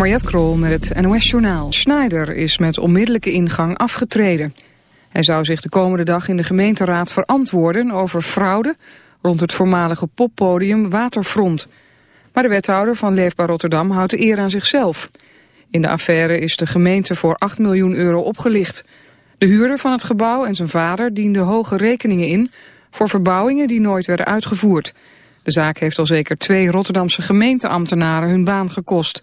Mariette Krol met het NOS Journaal. Schneider is met onmiddellijke ingang afgetreden. Hij zou zich de komende dag in de gemeenteraad verantwoorden over fraude rond het voormalige poppodium Waterfront. Maar de wethouder van Leefbaar Rotterdam houdt de eer aan zichzelf. In de affaire is de gemeente voor 8 miljoen euro opgelicht. De huurder van het gebouw en zijn vader dienden hoge rekeningen in... voor verbouwingen die nooit werden uitgevoerd. De zaak heeft al zeker twee Rotterdamse gemeenteambtenaren hun baan gekost.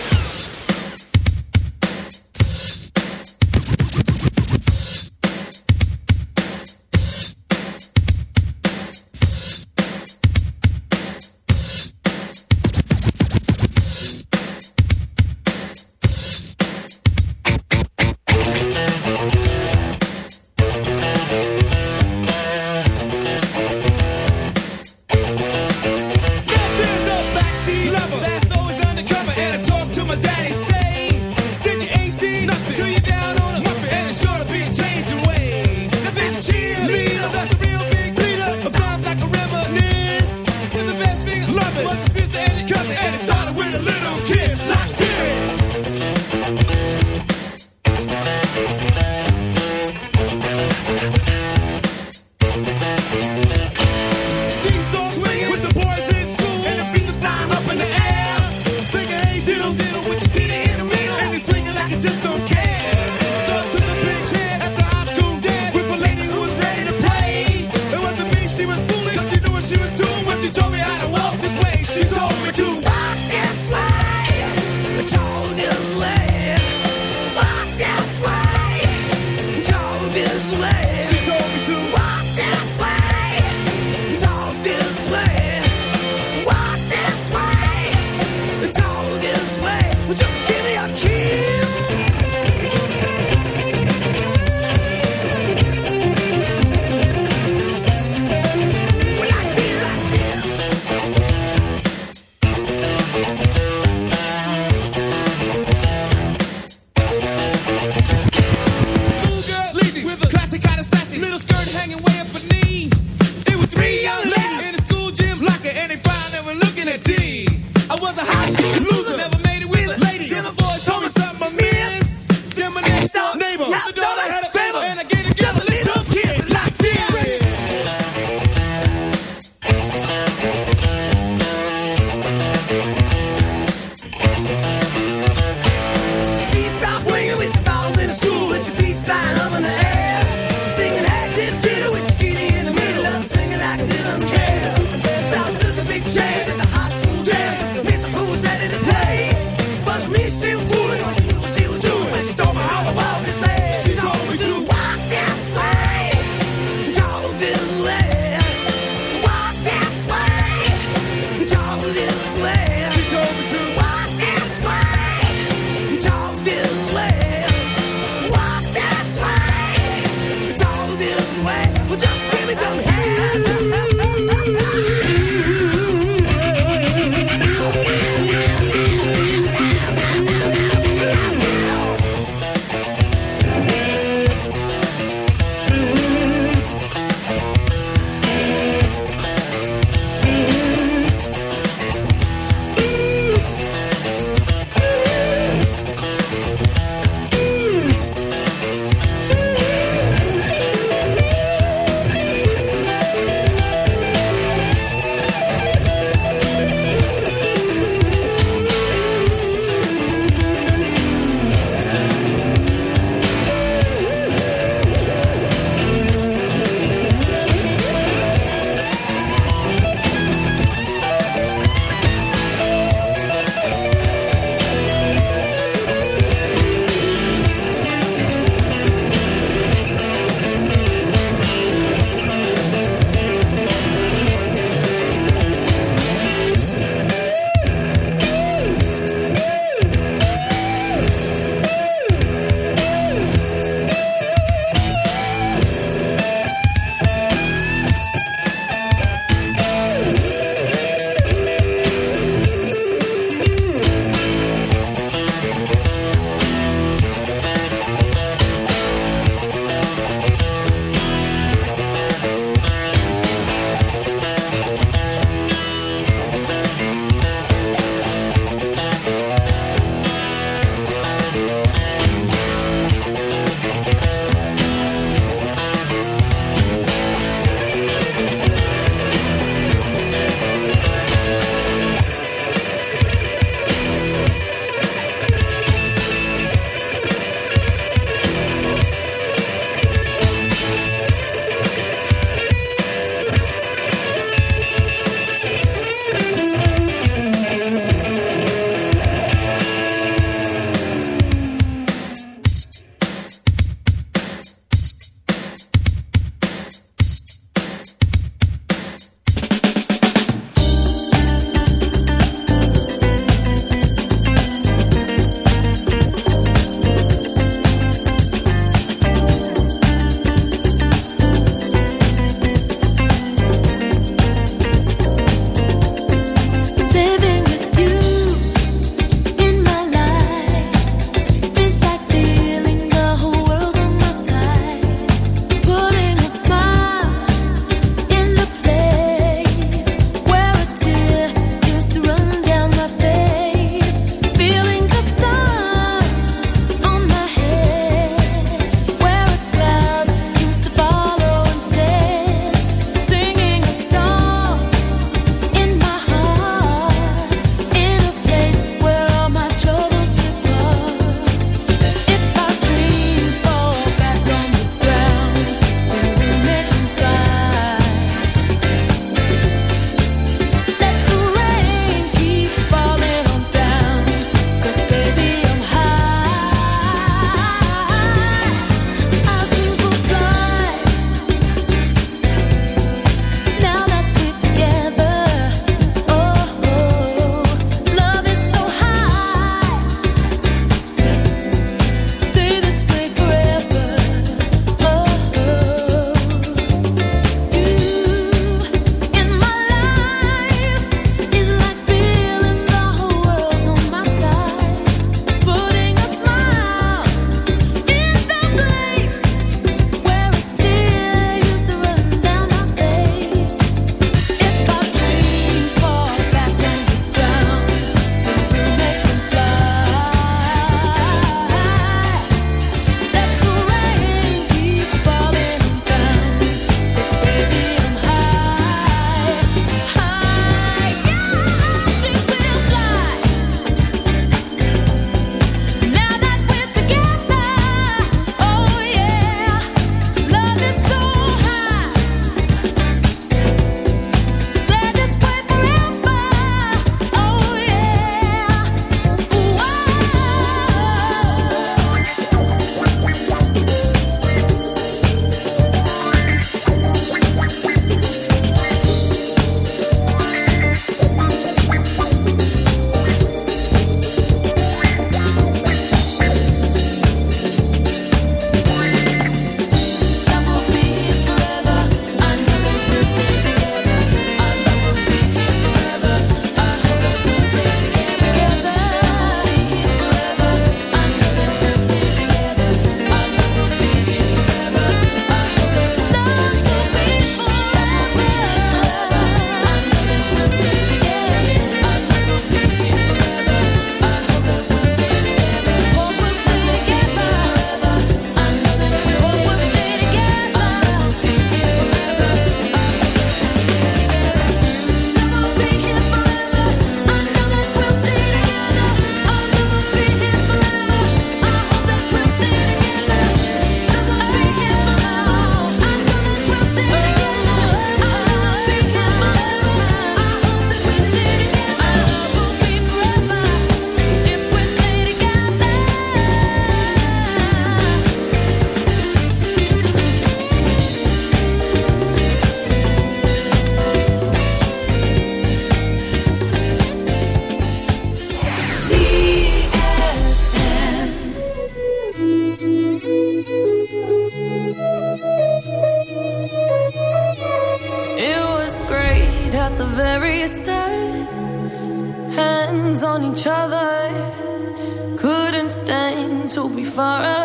Walk of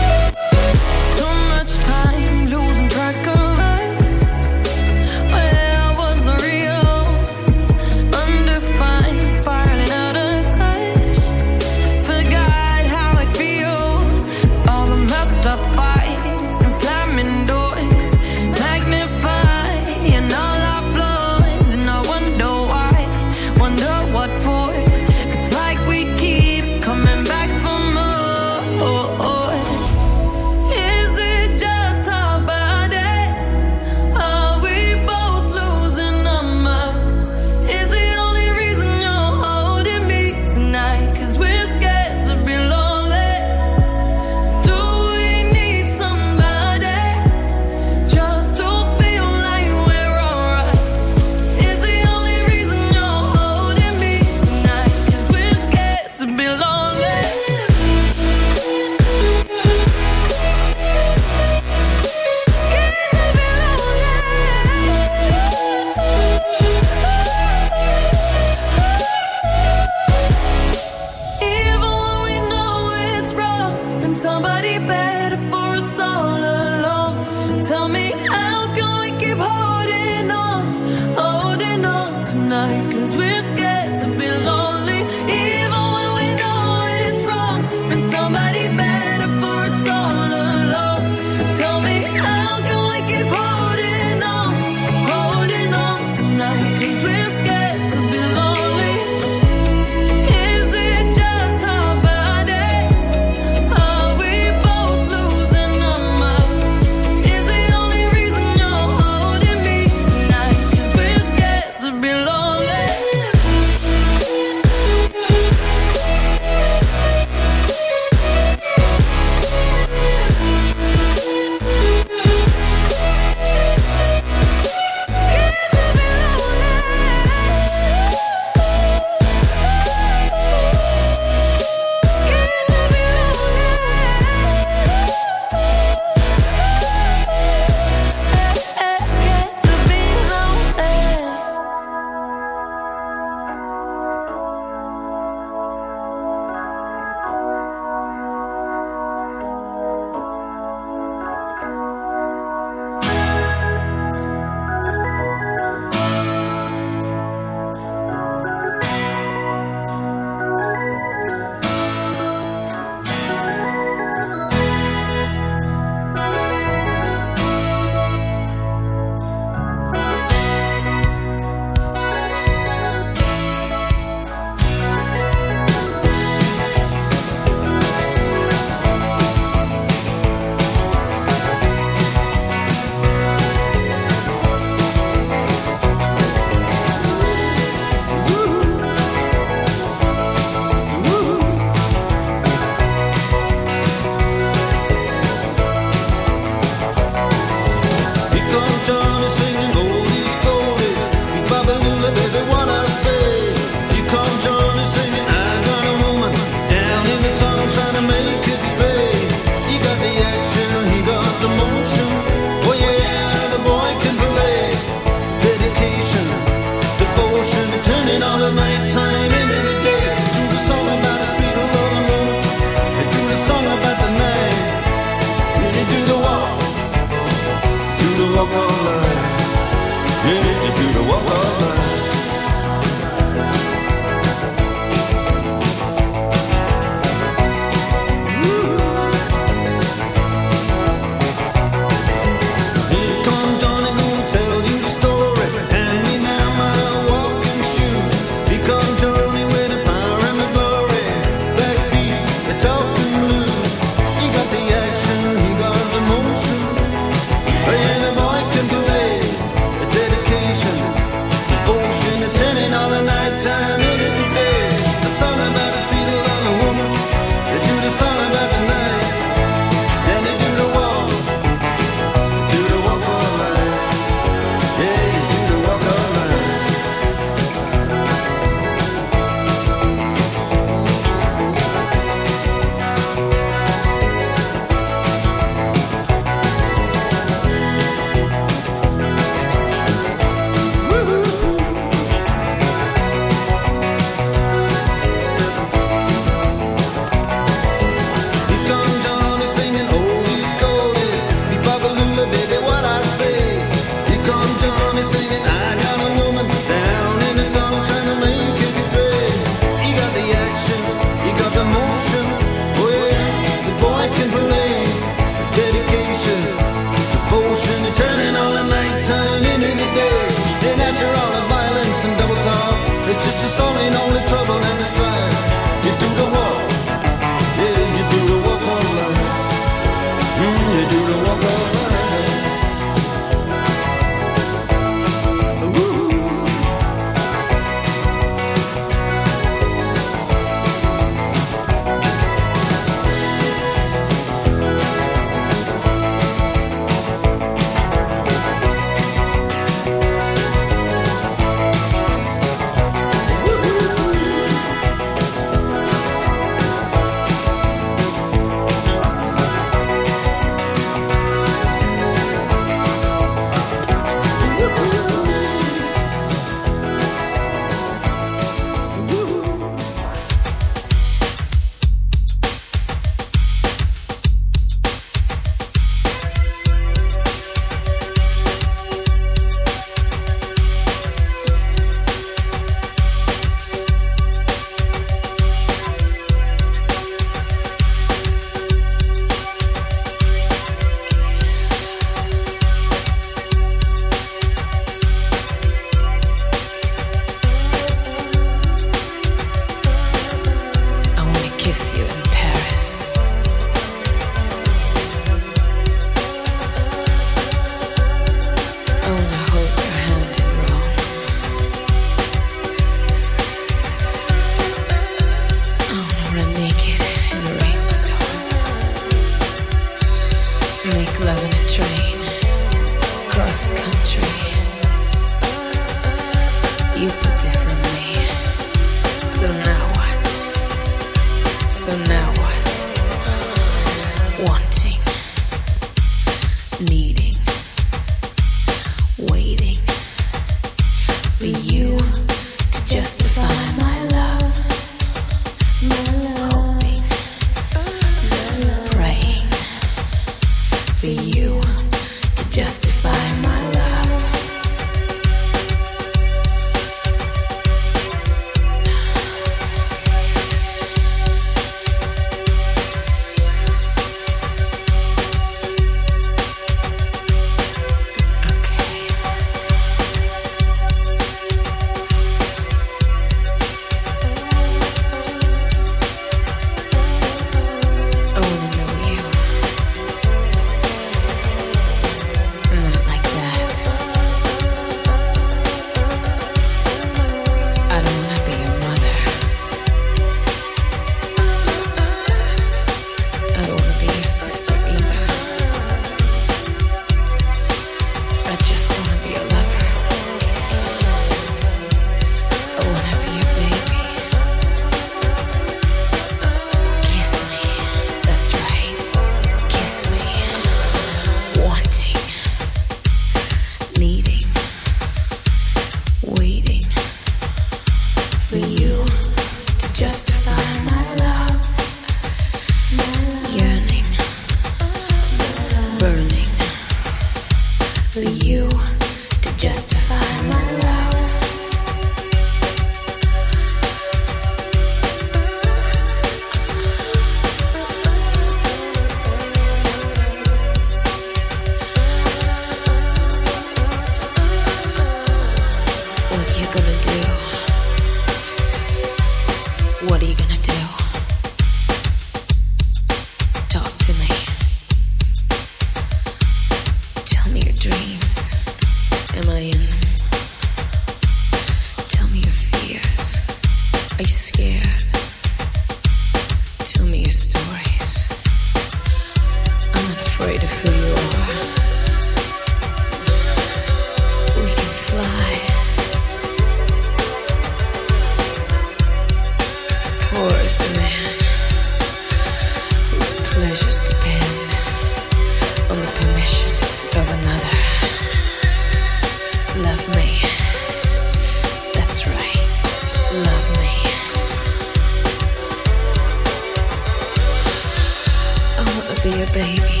baby.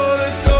all it goes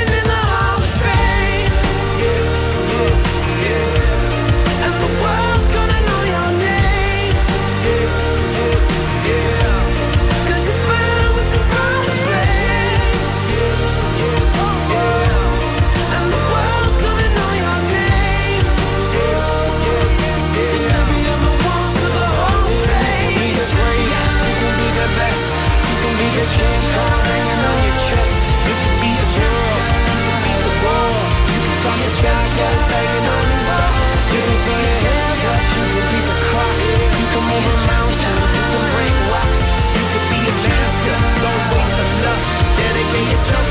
dedicated to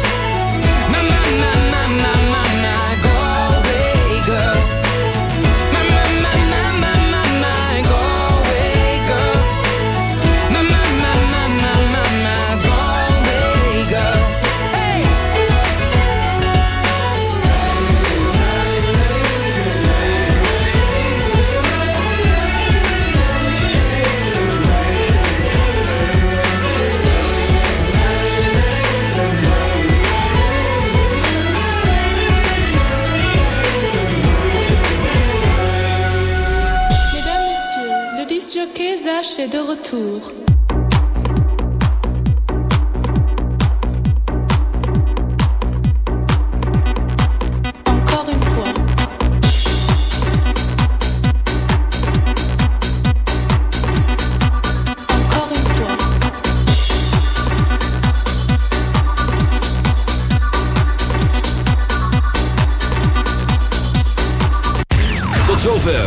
My, my, my, my, Sachez de retour.